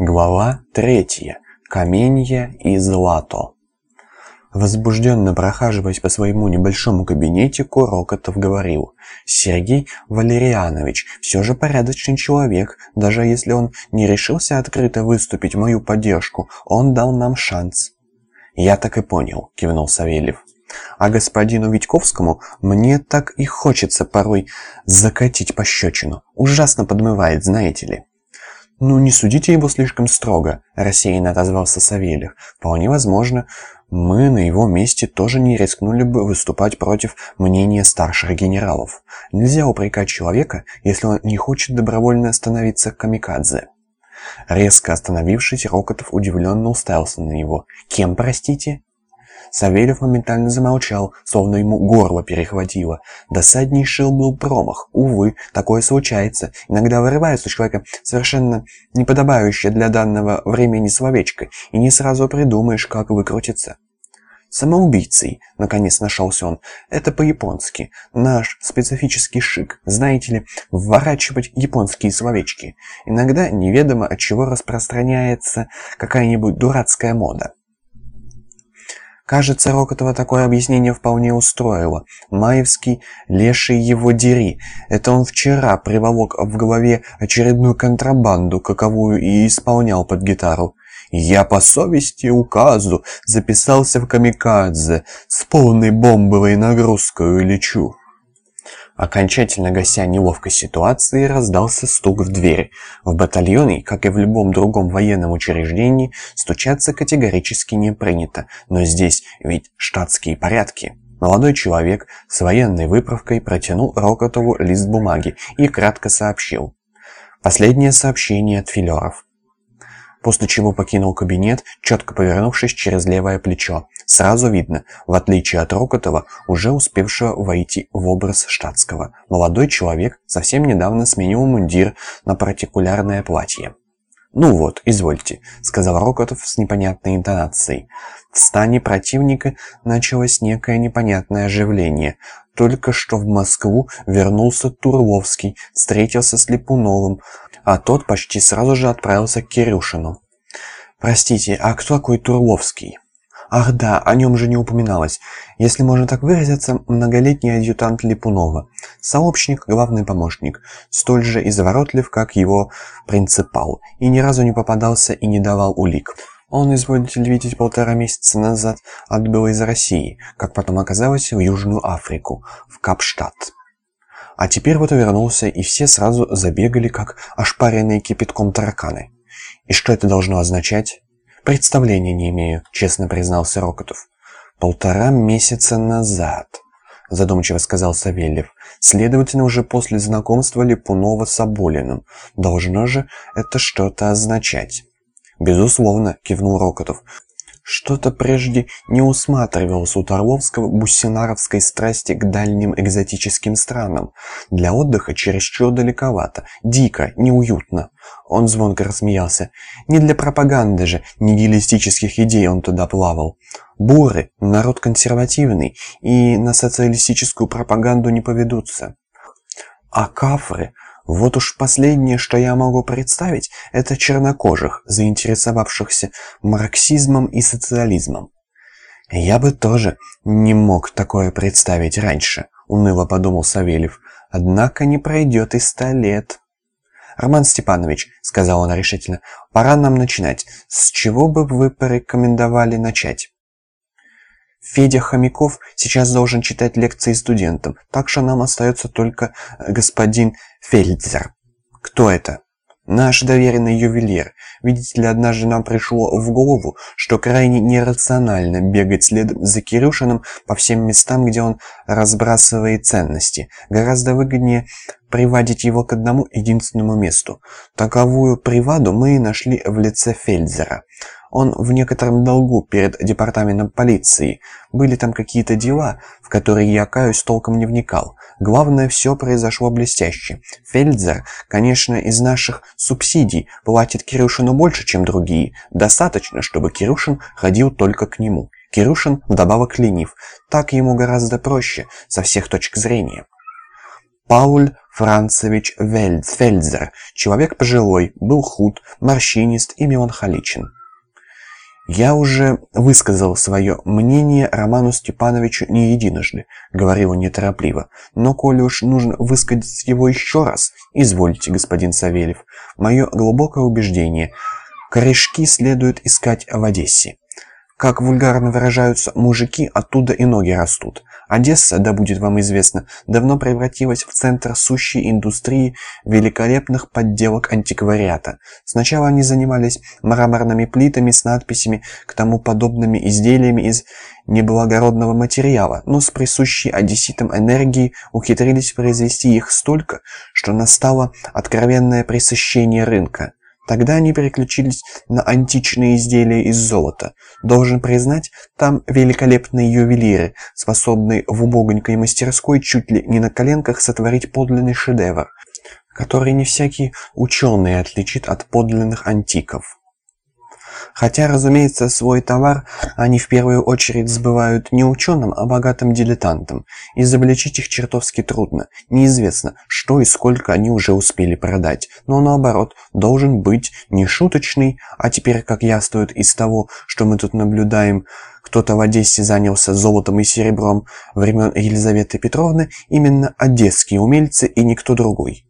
Глава третья. Каменья и злато. Возбужденно прохаживаясь по своему небольшому кабинетику, Рокотов говорил, «Сергей Валерианович все же порядочный человек, даже если он не решился открыто выступить в мою поддержку, он дал нам шанс». «Я так и понял», — кивнул Савельев. «А господину Витьковскому мне так и хочется порой закатить пощечину. Ужасно подмывает, знаете ли». «Ну, не судите его слишком строго», – рассеянно отозвался Савельев. «Вполне возможно, мы на его месте тоже не рискнули бы выступать против мнения старших генералов. Нельзя упрекать человека, если он не хочет добровольно становиться камикадзе». Резко остановившись, Рокотов удивленно уставился на него. «Кем, простите?» Савельев моментально замолчал, словно ему горло перехватило. Досаднейший был промах. Увы, такое случается. Иногда вырывается у человека совершенно неподобающее для данного времени словечко, и не сразу придумаешь, как выкрутиться. «Самоубийцей», — наконец нашелся он. «Это по-японски. Наш специфический шик. Знаете ли, вворачивать японские словечки. Иногда неведомо от чего распространяется какая-нибудь дурацкая мода. Кажется, Рокотова такое объяснение вполне устроило. Маевский, леший его дери. Это он вчера приволок в голове очередную контрабанду, каковую и исполнял под гитару. Я по совести указу записался в камикадзе, с полной бомбовой нагрузкой лечу. Окончательно гася неловкой ситуации, раздался стук в дверь. В батальоне, как и в любом другом военном учреждении, стучаться категорически не принято, но здесь ведь штатские порядки. Молодой человек с военной выправкой протянул Рокотову лист бумаги и кратко сообщил. Последнее сообщение от филеров после чего покинул кабинет, четко повернувшись через левое плечо. Сразу видно, в отличие от Рокотова, уже успевшего войти в образ штатского, молодой человек совсем недавно сменил мундир на партикулярное платье. «Ну вот, извольте», — сказал Рокотов с непонятной интонацией. В стане противника началось некое непонятное оживление. Только что в Москву вернулся Турловский, встретился с Липуновым, а тот почти сразу же отправился к Кирюшину. «Простите, а кто такой Турловский?» «Ах да, о нем же не упоминалось. Если можно так выразиться, многолетний адъютант Липунова. Сообщник, главный помощник. Столь же изворотлив, как его принципал. И ни разу не попадался и не давал улик. Он, изволите видеть, полтора месяца назад отбыл из России, как потом оказалось, в Южную Африку, в Капштадт. А теперь вот вернулся, и все сразу забегали, как ошпаренные кипятком тараканы. И что это должно означать? Представления не имею, честно признался Рокотов. Полтора месяца назад, задумчиво сказал Савельев. Следовательно, уже после знакомства Липунова с Аболиным. Должно же это что-то означать. «Безусловно», — кивнул Рокотов. Что-то прежде не усматривалось у Торловского буссинаровской страсти к дальним экзотическим странам. Для отдыха чересчур далековато, дико, неуютно. Он звонко рассмеялся. Не для пропаганды же нигилистических идей он туда плавал. Буры – народ консервативный, и на социалистическую пропаганду не поведутся. А кафры – вот уж последнее, что я могу представить, это чернокожих, заинтересовавшихся марксизмом и социализмом. Я бы тоже не мог такое представить раньше, уныло подумал Савельев. Однако не пройдет и ста лет. «Роман Степанович», — сказал он решительно, — «пора нам начинать. С чего бы вы порекомендовали начать?» Федя Хомяков сейчас должен читать лекции студентам, так что нам остается только э, господин Фельдзер. Кто это? Наш доверенный ювелир. Видите ли, однажды нам пришло в голову, что крайне нерационально бегать следом за Кирюшиным по всем местам, где он разбрасывает ценности. Гораздо выгоднее приводить его к одному единственному месту. Таковую приваду мы и нашли в лице Фельдзера. Он в некотором долгу перед департаментом полиции. Были там какие-то дела, в которые я, каюсь, толком не вникал. Главное, все произошло блестяще. Фельдзер, конечно, из наших субсидий платит Кирюшину больше, чем другие. Достаточно, чтобы Кирюшин ходил только к нему. Кирюшин вдобавок ленив. Так ему гораздо проще, со всех точек зрения. Пауль Францевич Фельдзер, человек пожилой, был худ, морщинист и меланхоличен. «Я уже высказал свое мнение Роману Степановичу не единожды», — говорил он неторопливо. «Но коли уж нужно высказать его еще раз, извольте, господин Савельев. Мое глубокое убеждение — корешки следует искать в Одессе. Как вульгарно выражаются мужики, оттуда и ноги растут. Одесса, да будет вам известно, давно превратилась в центр сущей индустрии великолепных подделок антиквариата. Сначала они занимались мраморными плитами с надписями к тому подобными изделиями из неблагородного материала, но с присущей одесситам энергией ухитрились произвести их столько, что настало откровенное пресыщение рынка. Тогда они переключились на античные изделия из золота. Должен признать, там великолепные ювелиры, способные в убогонькой мастерской чуть ли не на коленках сотворить подлинный шедевр, который не всякий ученый отличит от подлинных антиков. Хотя, разумеется, свой товар они в первую очередь сбывают не ученым, а богатым дилетантам. Изобличить их чертовски трудно. Неизвестно, что и сколько они уже успели продать. Но наоборот, должен быть не шуточный, а теперь, как яствует из того, что мы тут наблюдаем, кто-то в Одессе занялся золотом и серебром времен Елизаветы Петровны, именно одесские умельцы и никто другой.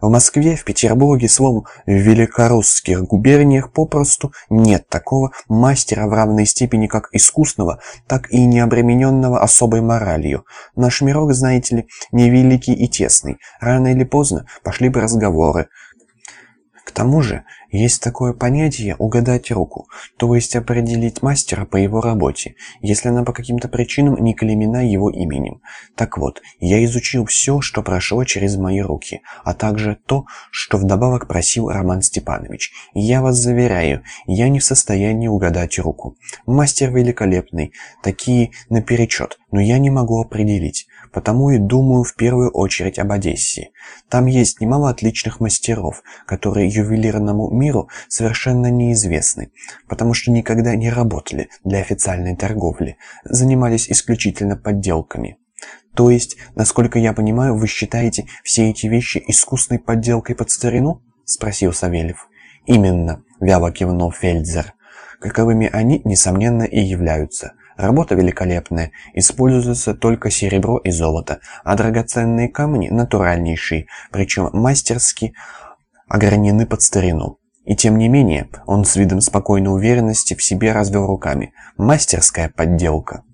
В Москве, в Петербурге, словом, в великорусских губерниях попросту нет такого мастера в равной степени как искусного, так и необремененного особой моралью. Наш мирок, знаете ли, невеликий и тесный. Рано или поздно пошли бы разговоры. Тому же, есть такое понятие «угадать руку», то есть определить мастера по его работе, если она по каким-то причинам не клеймена его именем. Так вот, я изучил все, что прошло через мои руки, а также то, что вдобавок просил Роман Степанович. я вас заверяю, я не в состоянии угадать руку. Мастер великолепный, такие наперечет, но я не могу определить. Потому и думаю в первую очередь об Одессе. Там есть немало отличных мастеров, которые ювелирному миру совершенно неизвестны, потому что никогда не работали для официальной торговли, занимались исключительно подделками. То есть, насколько я понимаю, вы считаете все эти вещи искусной подделкой под старину? Спросил Савельев. Именно, вяло кивнул Фельдзер. Каковыми они, несомненно, и являются – Работа великолепная, используется только серебро и золото, а драгоценные камни натуральнейшие, причем мастерски огранены под старину. И тем не менее, он с видом спокойной уверенности в себе развел руками. Мастерская подделка.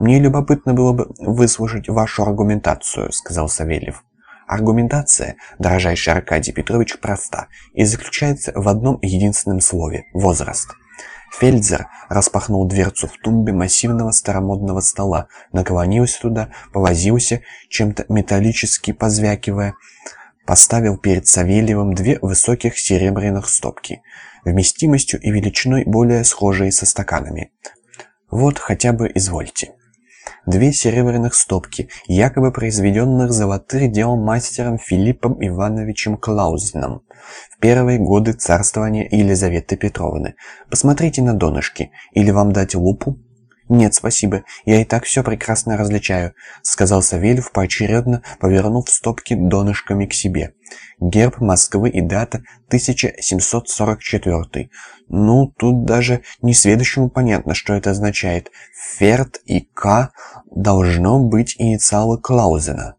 «Мне любопытно было бы выслушать вашу аргументацию», — сказал Савельев. Аргументация, дорожайший Аркадий Петрович, проста и заключается в одном единственном слове – возраст. Фельдзер распахнул дверцу в тумбе массивного старомодного стола, наклонился туда, повозился, чем-то металлически позвякивая, поставил перед Савельевым две высоких серебряных стопки, вместимостью и величиной более схожие со стаканами. «Вот хотя бы извольте». Две серебряных стопки, якобы произведенных золотых дел мастером Филиппом Ивановичем Клаузеном в первые годы царствования Елизаветы Петровны. Посмотрите на донышки, или вам дать лупу? «Нет, спасибо, я и так все прекрасно различаю», — сказал Савельев, поочередно повернув стопки донышками к себе. Герб Москвы и дата 1744. Ну, тут даже несведущему понятно, что это означает. Ферд и К должно быть инициалы Клаузена.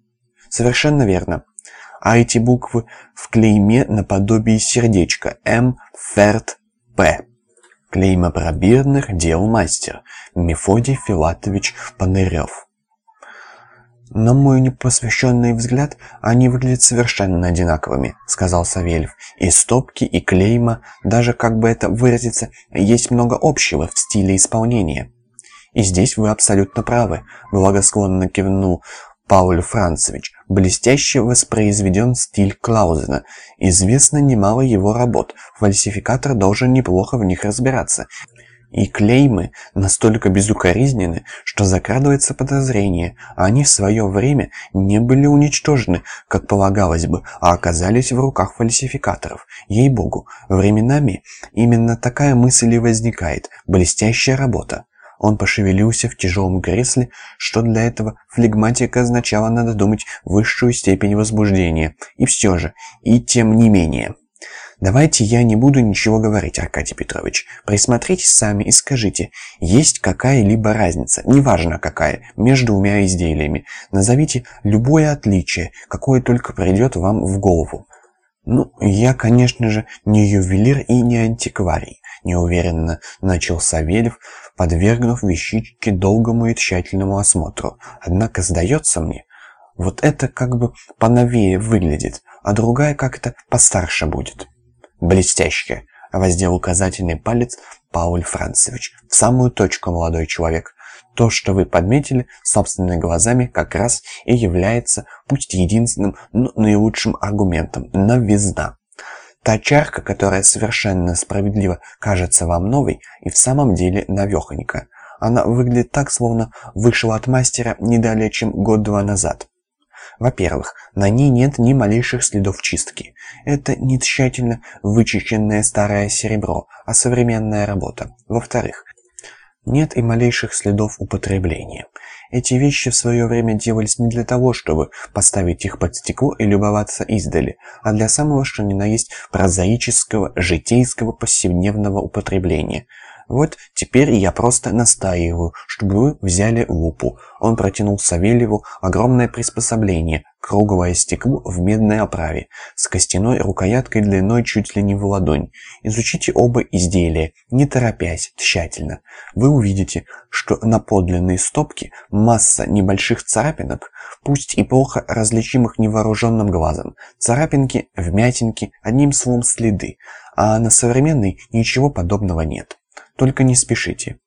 Совершенно верно. А эти буквы в клейме наподобие сердечка М. Ферд П. Клеймопробирных дел мастер Мефодий Филатович Панырев. «На мой непосвященный взгляд, они выглядят совершенно одинаковыми», — сказал Савельев. «И стопки, и клейма, даже, как бы это выразиться, есть много общего в стиле исполнения». «И здесь вы абсолютно правы», — благосклонно кивнул Пауль Францевич. Блестяще воспроизведен стиль Клаузена. Известно немало его работ. Фальсификатор должен неплохо в них разбираться. И клеймы настолько безукоризнены, что закрадывается подозрение, они в свое время не были уничтожены, как полагалось бы, а оказались в руках фальсификаторов. Ей-богу, временами именно такая мысль и возникает. Блестящая работа. Он пошевелился в тяжелом кресле, что для этого флегматика означало, надо думать, высшую степень возбуждения. И все же, и тем не менее. Давайте я не буду ничего говорить, Аркадий Петрович. Присмотритесь сами и скажите, есть какая-либо разница, неважно какая, между двумя изделиями. Назовите любое отличие, какое только придет вам в голову. Ну, я, конечно же, не ювелир и не антикварий, неуверенно начал Савельев, подвергнув вещичке долгому и тщательному осмотру. Однако, сдается мне, вот это как бы поновее выглядит, а другая как-то постарше будет. «Блестяще!» — воздел указательный палец Пауль Францевич. «В самую точку, молодой человек. То, что вы подметили собственными глазами, как раз и является, пусть единственным, но наилучшим аргументом – новизна. Та чарка, которая совершенно справедливо кажется вам новой, и в самом деле новехонька. Она выглядит так, словно вышла от мастера не далее, чем год-два назад. Во-первых, на ней нет ни малейших следов чистки. Это не тщательно вычищенное старое серебро, а современная работа. Во-вторых, нет и малейших следов употребления. Эти вещи в свое время делались не для того, чтобы поставить их под стекло и любоваться издали, а для самого что ни на есть прозаического, житейского, повседневного употребления – вот теперь я просто настаиваю, чтобы вы взяли лупу. Он протянул Савельеву огромное приспособление, круглое стекло в медной оправе, с костяной рукояткой длиной чуть ли не в ладонь. Изучите оба изделия, не торопясь, тщательно. Вы увидите, что на подлинной стопке масса небольших царапинок, пусть и плохо различимых невооруженным глазом. Царапинки, вмятинки, одним словом следы, а на современной ничего подобного нет. Только не спешите.